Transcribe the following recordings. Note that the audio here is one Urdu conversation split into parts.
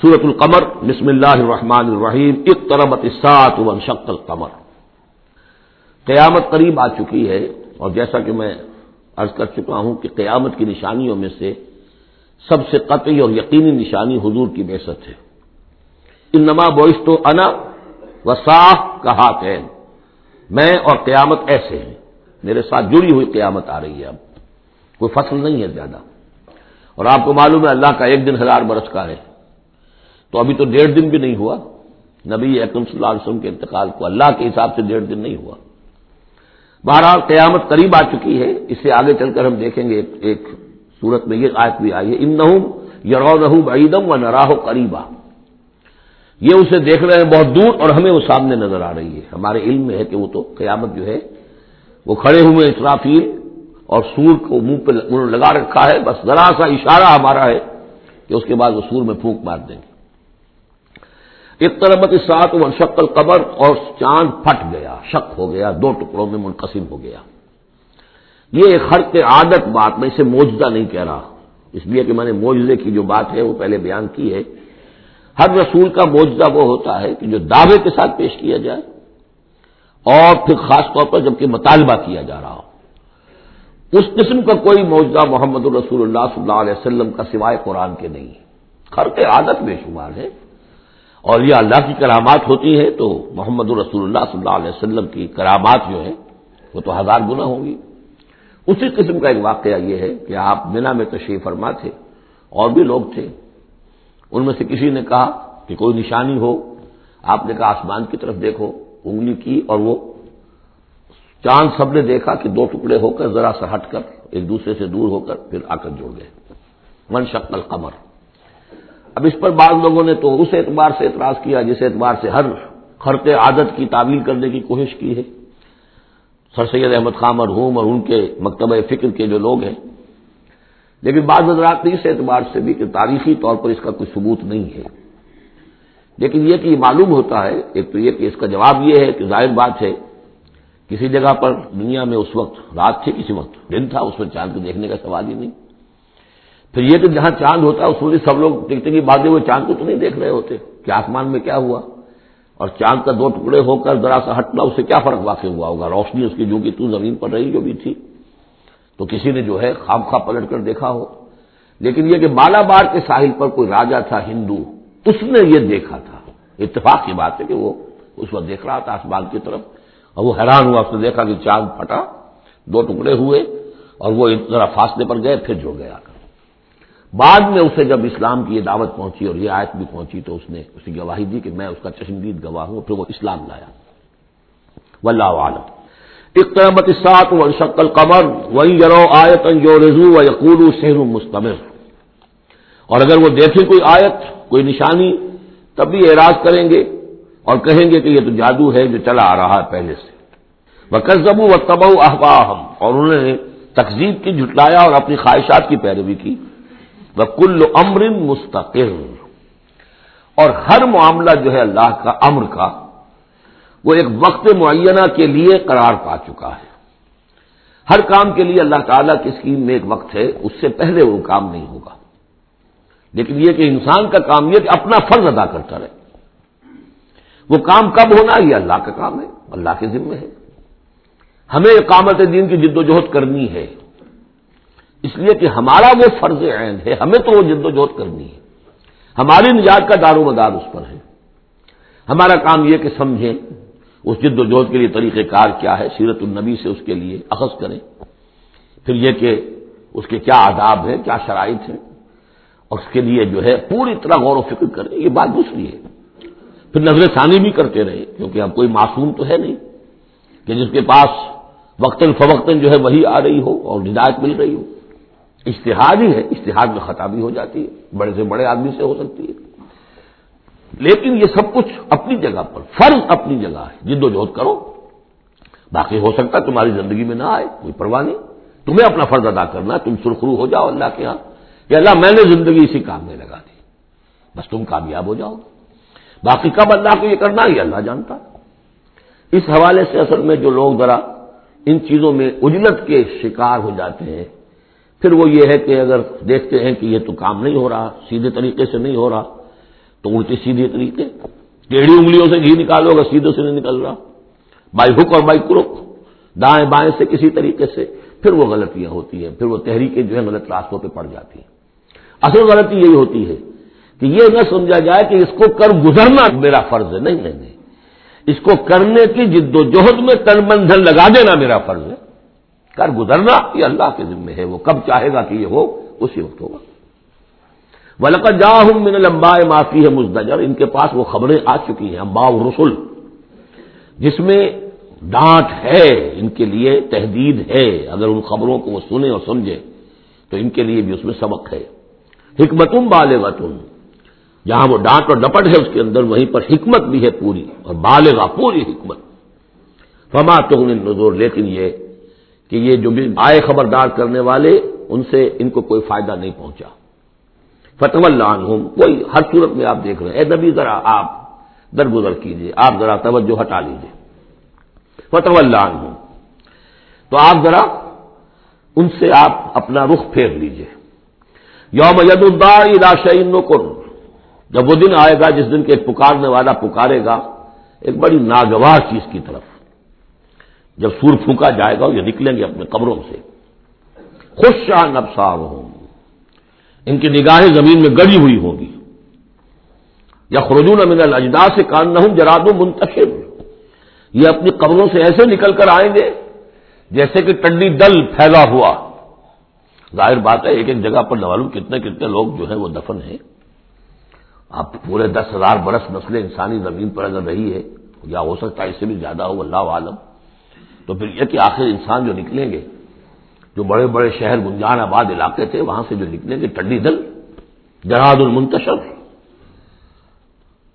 سورت القمر. بسم اللہ الرحمن الرحیم. اقتربت الساعت وانشق القمر. قیامت قریب آ چکی ہے اور جیسا کہ میں عرض کر چکا ہوں کہ قیامت کی نشانیوں میں سے سب سے قطعی اور یقینی نشانی حضور کی بحثت ہے. ان نما بوئش تو انا و صاف کہا میں اور قیامت ایسے ہیں. میرے ساتھ جڑی ہوئی قیامت آ رہی ہے اب. کوئی فصل نہیں ہے زیادہ. اور آپ کو معلوم ہے اللہ کا ایک دن ہزار برس کا ہے. تو ابھی تو ڈیڑھ دن بھی نہیں ہوا۔ نبی اکم صلی اللہ علیہ وسلم کے انتقال کو اللہ کے حساب سے ڈیڑھ دن نہیں ہوا۔ بہرحال قیامت قریب آ چکی ہے۔ اس سے آگے چل کر ہم دیکھیں گے۔ ایک صورت میں یہ آیت بھی آئی ہے۔ ان نہ بعیدم و نراہ قریبا یہ اسے دیکھ رہے ہیں بہت دور اور ہمیں وہ سامنے نظر آ رہی ہے۔ ہمارے علم میں ہے کہ وہ تو قیامت جو ہے، وہ کھڑے ہوئے اسرافیل اور سور کو منہ پہ لگا رکھا ہے۔ بس ذرا سا اشارہ ہمارا ہے کہ اس کے بعد وہ سور میں پھونک مار دیں گے۔ ایک طرح سات و شکل قبر اور چاند پھٹ گیا، شک ہو گیا، دو ٹکڑوں میں منقسم ہو گیا۔ یہ ایک خرق عادت بات، میں اسے موجودہ نہیں کہہ رہا۔ اس لیے کہ میں نے موجودے کی جو بات ہے وہ پہلے بیان کی ہے۔ ہر رسول کا موجودہ وہ ہوتا ہے کہ جو دعوے کے ساتھ پیش کیا جائے اور پھر خاص طور پر جبکہ مطالبہ کیا جا رہا ہو۔ اس قسم کا کوئی موجودہ محمد الرسول اللہ صلی اللہ علیہ وسلم کا سوائے قرآن کے نہیں۔ خرق عادت بے شمار ہے۔ اور یہ اللہ کی کرامات ہوتی ہے تو محمد الرسول اللہ صلی اللہ علیہ وسلم کی کرامات جو ہے وہ تو ہزار گنا ہوں گی۔ اسی قسم کا ایک واقعہ یہ ہے کہ آپ بنا میں تشریف فرما تھے اور بھی لوگ تھے۔ ان میں سے کسی نے کہا کہ کوئی نشانی ہو، آپ نے کہا آسمان کی طرف دیکھو، انگلی کی اور وہ۔ چاند سب نے دیکھا کہ دو ٹکڑے ہو کر ذرا سا ہٹ کر، ایک دوسرے سے دور ہو کر پھر آ کر جڑ گئے۔ من شکل قمر اب اس پر بعض لوگوں نے تو اس اعتبار سے اعتراض کیا جس اعتبار سے ہر خرط عادت کی تعمیل کرنے کی کوشش کی ہے۔ سر سید احمد خان مرحوم اور ان کے مکتبہ فکر کے جو لوگ ہیں۔ لیکن بعض حضرات نے اس اعتبار سے بھی کہ تاریخی طور پر اس کا کوئی ثبوت نہیں ہے۔ لیکن یہ کہ یہ معلوم ہوتا ہے، ایک تو یہ کہ اس کا جواب یہ ہے کہ ظاہر بات ہے، کسی جگہ پر دنیا میں اس وقت رات تھی، کسی وقت دن تھا، اس میں چاند کو دیکھنے کا سوال ہی نہیں۔ پھر یہ کہ جہاں چاند ہوتا ہے اس میں سب لوگ دیکھتے کہ بعد وہ چاند کو تو نہیں دیکھ رہے ہوتے۔ کہ آسمان میں کیا ہوا؟ اور چاند کا دو ٹکڑے ہو کر ذرا سا ہٹنا، اس سے کیا فرق واقع ہوا ہوگا؟ روشنی اس کی جو کہ تو زمین پر رہی جو بھی تھی۔ تو کسی نے جو ہے خواب خواہ پلٹ کر دیکھا ہو۔ لیکن یہ کہ مالا بار کے ساحل پر کوئی راجا تھا، ہندو، اس نے یہ دیکھا تھا۔ اتفاق کی بات ہے کہ وہ اس وقت دیکھ رہا تھا آسمان کی طرف۔ اور وہ حیران ہوا، اس نے دیکھا کہ چاند پھٹا، دو ٹکڑے ہوئے اور وہ ذرا فاصلے پر گئے، پھر جڑ گیا۔ کر بعد میں اسے جب اسلام کی یہ دعوت پہنچی اور یہ آیت بھی پہنچی تو اس نے اسی گواہی دی کہ میں اس کا چشمدید گواہ ہوں پھر وہ اسلام لایا۔ واللہ عالم اقتربت سات و شکل قمر وہی یرو آیت جو رضو و یقول سہر مستمر۔ اور اگر وہ دیکھیں کوئی آیت، کوئی نشانی، تب بھی اعراض کریں گے اور کہیں گے کہ یہ تو جادو ہے جو چلا آ رہا ہے پہلے سے۔ وہ و تبو احباہم اور انہوں نے تقزیب کی، جھٹلایا اور اپنی خواہشات کی پیروی کی۔ وہ کل امر مستقل اور ہر معاملہ جو ہے اللہ کا، امر کا، وہ ایک وقت معینہ کے لیے قرار پا چکا ہے۔ ہر کام کے لیے اللہ تعالیٰ کی اسکیم میں ایک وقت ہے، اس سے پہلے وہ کام نہیں ہوگا۔ لیکن یہ کہ انسان کا کام یہ کہ اپنا فرض ادا کرتا رہے۔ وہ کام کب ہونا؟ یہ اللہ کا کام ہے، اللہ کے ذمے ہے۔ ہمیں اقامت دین کی جد و جہد کرنی ہے۔ اس لیے کہ ہمارا وہ فرض عین ہے، ہمیں تو وہ جد و جہد کرنی ہے۔ ہماری نجات کا دار و مدار اس پر ہے۔ ہمارا کام یہ کہ سمجھیں اس جد و جہد کے لیے طریقہ کار کیا ہے، سیرت النبی سے اس کے لیے اخذ کریں۔ پھر یہ کہ اس کے کیا آداب ہیں، کیا شرائط ہیں۔ اور اس کے لیے جو ہے پوری طرح غور و فکر کریں، یہ بات دوسری ہے۔ پھر نظر ثانی بھی کرتے رہے کیونکہ اب کوئی معصوم تو ہے نہیں کہ جس کے پاس وقتاً فوقتاً جو ہے وہی آ رہی ہو اور ہدایت مل رہی ہو۔ اشتہاد ہی ہے اشتہاد میں خطا بھی ہو جاتی ہے، بڑے سے بڑے آدمی سے ہو سکتی ہے۔ لیکن یہ سب کچھ اپنی جگہ پر، فرض اپنی جگہ ہے۔ جد و جہد کرو، باقی ہو سکتا ہے تمہاری زندگی میں نہ آئے، کوئی پرواہ نہیں۔ تمہیں اپنا فرض ادا کرنا تم سرخرو ہو جاؤ اللہ کے ہاں۔ کہ اللہ، میں نے زندگی اسی کام میں لگا دی۔ بس تم کامیاب ہو جاؤ۔ باقی کب اللہ کو یہ کرنا یہ اللہ جانتا اس حوالے سے اصل میں جو لوگ ذرا ان چیزوں میں اجلت کے شکار ہو جاتے ہیں پھر وہ یہ ہے کہ اگر دیکھتے ہیں کہ یہ تو کام نہیں ہو رہا، سیدھے طریقے سے نہیں ہو رہا، تو الٹی سیدھے طریقے، ٹیڑھی انگلیوں سے گھی نکالو اگر سیدھے سے نہیں نکل رہا۔ بائی ہک اور بائی کرک، دائیں بائیں سے کسی طریقے سے، پھر وہ غلطیاں ہوتی ہیں، پھر وہ تحریکیں جو ہے غلط راستوں پہ پڑ جاتی ہیں۔ اصل غلطی یہی ہوتی ہے کہ یہ نہ سمجھا جائے کہ اس کو کر گزرنا میرا فرض ہے۔ نہیں نہیں نہیں۔ اس کو کرنے کی جد و جہد میں تن بندھن لگا دینا میرا فرض ہے۔ کر گزرنا یہ اللہ کے ذمے ہے، وہ کب چاہے گا کہ یہ ہو، اسی وقت ہوگا۔ ولقت جا ہوں من لمبا معافی ہے مزدجر، ان کے پاس وہ خبریں آ چکی ہیں امبا رسول جس میں ڈانٹ ہے، ان کے لیے تحدید ہے۔ اگر ان خبروں کو وہ سنیں اور سمجھے تو ان کے لیے بھی اس میں سبق ہے۔ حکمتم بالغتم جہاں وہ ڈانٹ اور ڈپٹ ہے، اس کے اندر وہیں پر حکمت بھی ہے پوری، اور بالغا پوری حکمت۔ فما تو نظور لیکن یہ کہ یہ جو بھی آئے خبردار کرنے والے، ان سے ان کو کوئی فائدہ نہیں پہنچا۔ فتح اللہ عنہم، کوئی ہر صورت میں آپ دیکھ رہے ہیں۔ اے نبی، ذرا آپ درگزر کیجیے آپ ذرا توجہ ہٹا لیجیے فتح اللہ عنہم۔ تو آپ ذرا ان سے آپ اپنا رخ پھیر لیجیے یوم ید الداشین کن جب وہ دن آئے گا، جس دن کے پکارنے والا پکارے گا، ایک بڑی ناگوار چیز کی طرف۔ جب سور پھونکا جائے گا یہ نکلیں گے اپنے قبروں سے۔ خوش شاہ نبسار ہوں ان کی نگاہیں زمین میں گڑی ہوئی ہوں گی۔ یا خرجون امین الجدا سے کان نہ ہوں جراد منتشر۔ یہ اپنی قبروں سے ایسے نکل کر آئیں گے جیسے کہ ٹنڈی دل پھیلا ہوا۔ ظاہر بات ہے، ایک ایک جگہ پر معلوم کتنے کتنے لوگ جو ہیں وہ دفن ہیں۔ اب پورے دس ہزار برس نسل انسانی زمین پر اگر رہی ہے یا ہو سکتا ہے اس سے بھی زیادہ ہو، اللہ عالم۔ تو پھر یہ کہ آخر انسان جو نکلیں گے، جو بڑے بڑے شہر گنجان آباد علاقے تھے، وہاں سے جو نکلیں گے ٹڈی دل جہاد المنتشر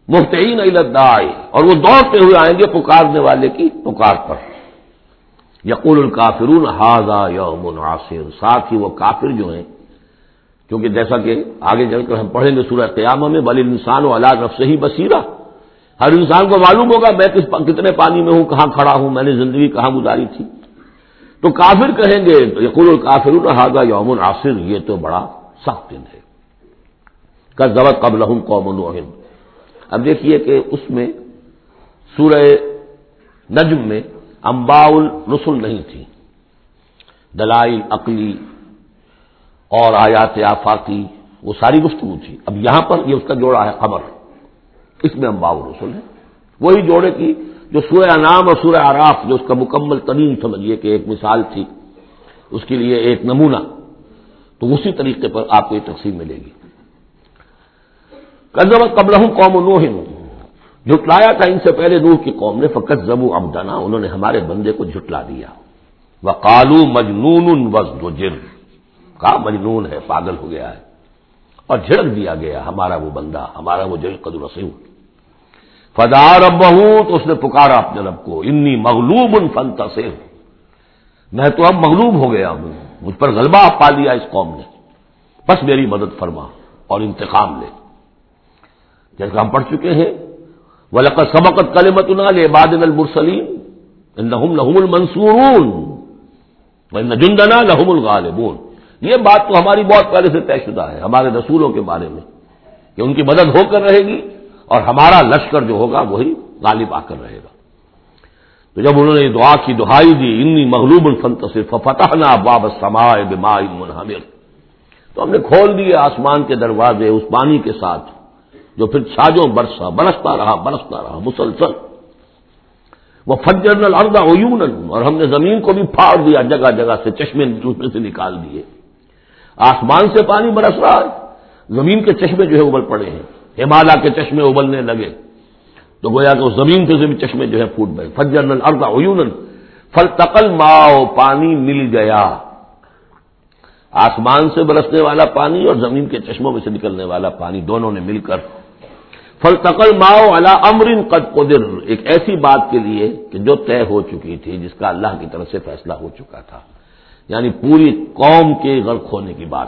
مفتعین الدائی اور وہ دوڑتے ہوئے آئیں گے پکارنے والے کی پکار پر۔ یقول الکافرون ہاضا یوم عاصر ساتھ ہی وہ کافر جو ہیں، کیونکہ جیسا کہ آگے چل کر ہم پڑھیں گے سورہ قیامہ میں، بل انسان و اللہ رف سے ہی بصیرہ ہر انسان کو معلوم ہوگا میں کس کتنے پانی میں ہوں، کہاں کھڑا ہوں، میں نے زندگی کہاں گزاری تھی۔ تو کافر کہیں گے یقول الکافر ہاضا یوم عاصر یہ تو بڑا سخت دن ہے۔ کا ضبط قبل قوم اب دیکھیے کہ اس میں سورہ نجم میں امبا الرسل نہیں تھی۔ دلائل عقلی اور آیات آفاقی، وہ ساری گفتگو تھی۔ اب یہاں پر یہ اس کا جوڑا ہے، خبر۔ اس میں امبا الرسل ہے وہی جوڑے کی جو سورہ انعام اور سورہ آراف جو اس کا مکمل ترین سمجھیے کہ ایک مثال تھی، اس کے لیے ایک نمونہ۔ تو اسی طریقے پر آپ کو یہ تقسیم ملے گی۔ قبل ہوں قوم نوہ جھٹلایا تھا ان سے پہلے نوح کی قوم نے فقط زبو امدنا انہوں نے ہمارے بندے کو جھٹلا دیا۔ وہ کالو مجنون وز کا مجنون ہے، پاگل ہو گیا ہے۔ اور جھڑک دیا گیا ہمارا وہ بندہ، ہمارا وہ جل قدر رسیم فدار اب تو اس نے پکارا اپنے رب کو انی مغلوب ان فن میں تو اب مغلوب ہو گیا ہوں۔ مجھ پر غلبہ پا لیا اس قوم نے۔ بس میری مدد فرما اور انتقام لے۔ جیسے ہم پڑھ چکے ہیں ولقت سبقت کلمت باد المرسلیم لہم لہم المنصورون۔ جندنا لہم الغالبون۔ یہ بات تو ہماری بہت پہلے سے طے شدہ ہے، ہمارے رسولوں کے بارے میں، کہ ان کی مدد ہو کر رہے گی اور ہمارا لشکر جو ہوگا وہی غالب آ کر رہے گا۔ تو جب انہوں نے دعا کی، دہائی دی، انی مغلوب الفن تصرف فتح نہ باب سمائے منہمر۔ تو ہم نے کھول دیے آسمان کے دروازے اس پانی کے ساتھ، جو پھر چھاجوں برسا، برستا رہا برستا رہا، مسلسل۔ وہ فجر الردا عیون اور ہم نے زمین کو بھی پھاڑ دیا، جگہ جگہ سے چشمے دوسرے سے نکال دیے۔ آسمان سے پانی برس رہا ہے، زمین کے چشمے جو ہے ابل پڑے ہیں۔ ہمالیہ کے چشمے ابلنے لگے۔ تو گویا کہ اس زمین کے بھی چشمے جو ہے پھوٹ گئے۔ فجر الردا عیون فل تقل ماؤ، پانی مل گیا۔ آسمان سے برسنے والا پانی اور زمین کے چشموں میں سے نکلنے والا پانی دونوں نے مل کر۔ فلتقل ماؤ اللہ امرن قد قدر۔ ایک ایسی بات کے لیے کہ جو طے ہو چکی تھی، جس کا اللہ کی طرف سے فیصلہ ہو چکا تھا۔ یعنی پوری قوم کے غرق ہونے کی بات۔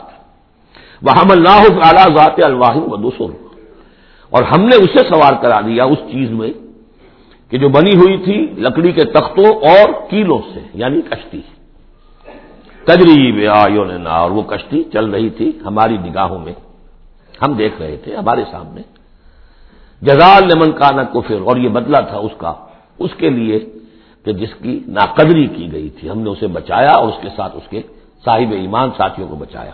وہ ہم اللہ اعلیٰ ذات الواحد و دوسر اور ہم نے اسے سوار کرا دیا اس چیز میں کہ جو بنی ہوئی تھی لکڑی کے تختوں اور کیلوں سے یعنی کشتی۔ تجریب آیوں نے نہ، اور وہ کشتی چل رہی تھی ہماری نگاہوں میں۔ ہم دیکھ رہے تھے ہمارے سامنے۔ جزال لمن کا نہ کفر، اور یہ بدلا تھا اس کا، اس کے لیے کہ جس کی ناقدری کی گئی تھی۔ ہم نے اسے بچایا اور اس کے ساتھ اس کے صاحب ایمان ساتھیوں کو بچایا۔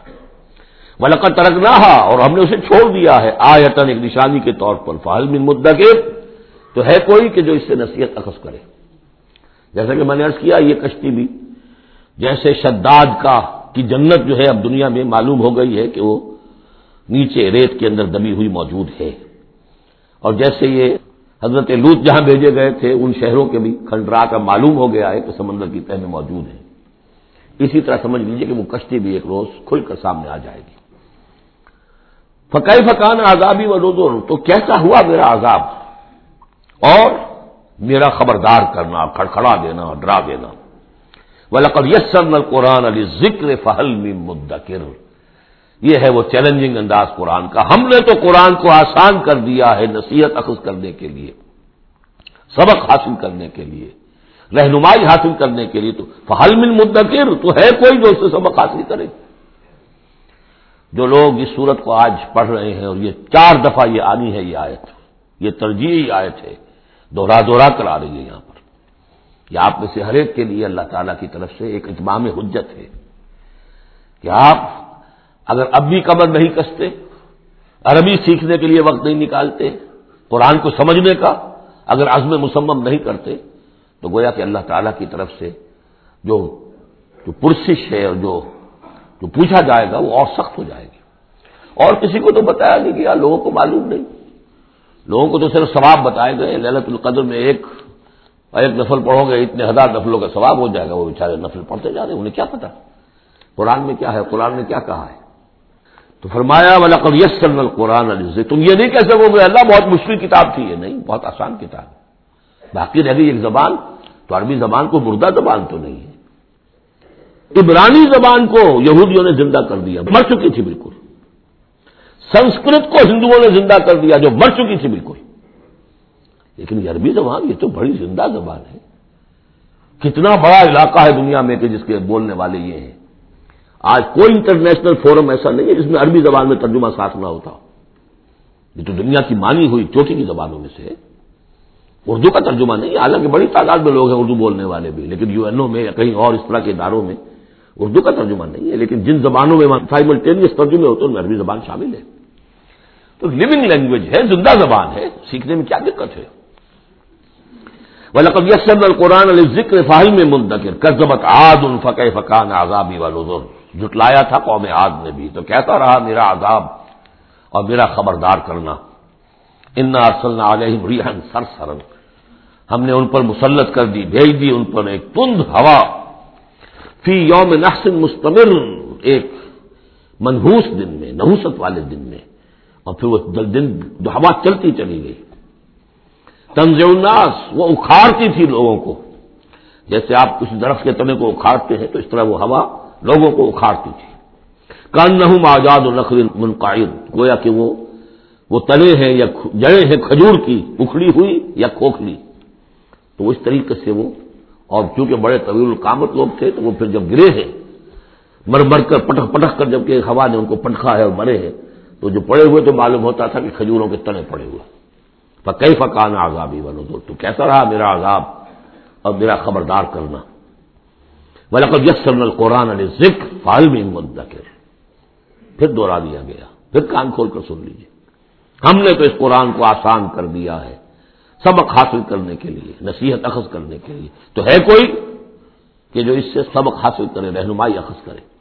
ملکت ترک نہ اور ہم نے اسے چھوڑ دیا ہے۔ آیتن ایک نشانی کے طور پر۔ فہل من مدہ کے تو ہے کوئی کہ جو اس سے نصیحت اخذ کرے۔ جیسا کہ میں نے عرض کیا، یہ کشتی بھی جیسے شداد کا کی جنت جو ہے اب دنیا میں معلوم ہو گئی ہے کہ وہ نیچے ریت کے اندر دبی ہوئی موجود ہے۔ اور جیسے یہ حضرت لوت جہاں بھیجے گئے تھے، ان شہروں کے بھی کھنڈرا کا معلوم ہو گیا ہے کہ سمندر کی تہ میں موجود ہے۔ اسی طرح سمجھ لیجیے کہ وہ کشتی بھی ایک روز کھل کر سامنے آ جائے گی۔ فقائی فقان آزابی و روزو تو کیسا ہوا میرا عذاب؟ اور میرا خبردار کرنا، کھڑکھڑا دینا، ڈرا دینا۔ ولقد یسر قرآن علی ذکر فہل مدکر یہ ہے وہ چیلنجنگ انداز قرآن کا۔ ہم نے تو قرآن کو آسان کر دیا ہے نصیحت اخذ کرنے کے لیے، سبق حاصل کرنے کے لیے، رہنمائی حاصل کرنے کے لیے۔ تو فہل من مدکر تو ہے کوئی جو اس سے سبق حاصل کرے۔ جو لوگ اس صورت کو آج پڑھ رہے ہیں اور یہ چار دفعہ یہ آنی ہے یہ آیت، یہ ترجیحی آیت ہے، دوہرا دوہرا کر آ رہی ہے یہاں پر۔ یہ آپ میں سے ہر ایک کے لیے اللہ تعالی کی طرف سے ایک اجمام حجت ہے۔ کہ آپ اگر اب بھی قبر نہیں کستے، عربی سیکھنے کے لیے وقت نہیں نکالتے، قرآن کو سمجھنے کا اگر عزم مسمم نہیں کرتے، تو گویا کہ اللہ تعالیٰ کی طرف سے جو جو پرسش ہے اور جو جو پوچھا جائے گا وہ اور سخت ہو جائے گی۔ اور کسی کو تو بتایا نہیں گیا لوگوں کو معلوم نہیں۔ لوگوں کو تو صرف ثواب بتائے گئے للت القدر میں ایک ایک نفل پڑھو گے، اتنے ہزار نفلوں کا ثواب ہو جائے گا، وہ بیچارے نفل پڑھتے جا رہے ہیں، انہیں کیا پتا قرآن میں کیا ہے؟ قرآن نے کیا کہا ہے؟ تو فرمایا والا یس کرنل قرآن تم یہ نہیں کہہ سکو گے، اللہ بہت مشکل کتاب تھی۔ یہ نہیں، بہت آسان کتاب باقی رہ گئی ایک زبان، تو عربی زبان کو مردہ زبان تو نہیں ہے۔ عبرانی زبان کو یہودیوں نے زندہ کر دیا، مر چکی تھی بالکل۔ سنسکرت کو ہندوؤں نے زندہ کر دیا جو مر چکی تھی بالکل۔ لیکن یہ عربی زبان یہ تو بڑی زندہ زبان ہے۔ کتنا بڑا علاقہ ہے دنیا میں کہ جس کے بولنے والے یہ ہیں۔ آج کوئی انٹرنیشنل فورم ایسا نہیں ہے جس میں عربی زبان میں ترجمہ ساتھ نہ ہوتا۔ یہ تو دنیا کی مانی ہوئی چوٹی کی زبانوں میں سے اردو کا ترجمہ نہیں، حالانکہ بڑی تعداد میں لوگ ہیں اردو بولنے والے بھی، لیکن یو این او میں یا کہیں اور اس طرح کے اداروں میں اردو کا ترجمہ نہیں ہے، لیکن جن زبانوں میں سائملٹینیس ترجمے ہوتے ہیں، ان میں عربی زبان شامل ہے۔ تو لونگ لینگویج ہے، زندہ زبان ہے، سیکھنے میں کیا دقت ہے؟ ولقب یسم القرآن علی ذکر فاہل میں منتقل کرزبت آد ان فقہ فقان آزابی والر جٹلایا تھا قوم آد نے بھی، تو کہتا رہا میرا عذاب؟ اور میرا خبردار کرنا۔ ان اصل علیہ ریحن سر سرن ہم نے ان پر مسلط کر دی، بھیج دی ان پر ایک تند ہوا۔ فی یوم نحسن مستمر، ایک منحوس دن میں، نحوست والے دن میں۔ اور پھر وہ دن ہوا چلتی چلی گئی۔ تنز الناس، وہ اکھاڑتی تھی لوگوں کو۔ جیسے آپ کسی درخت کے تنے کو اکھاڑتے ہیں، تو اس طرح وہ ہوا لوگوں کو اکھاڑتی تھی۔ کان نہ آزاد النقل منقائد گویا کہ وہ وہ تنے ہیں یا جڑے ہیں، کھجور کی اکھڑی ہوئی یا کھوکھلی۔ تو اس طریقے سے وہ اور چونکہ بڑے طویل القامت لوگ تھے تو وہ پھر جب گرے ہیں، مر مر کر پٹک پٹک کر جبکہ ہوا نے ان کو پٹکا ہے اور مرے ہیں، تو جو پڑے ہوئے تو معلوم ہوتا تھا کہ کھجوروں کے تنے پڑے ہوئے۔ کئی فقان آزابی بنو تو کیسا رہا میرا عذاب؟ اور میرا خبردار کرنا۔ ولقد یسر القرآن علی ذکر فالم مدکر پھر دوہرا دیا گیا۔ پھر کان کھول کر سن لیجیے ہم نے تو اس قرآن کو آسان کر دیا ہے۔ سبق حاصل کرنے کے لیے، نصیحت اخذ کرنے کے لیے۔ تو ہے کوئی کہ جو اس سے سبق حاصل کرے، رہنمائی اخذ کرے۔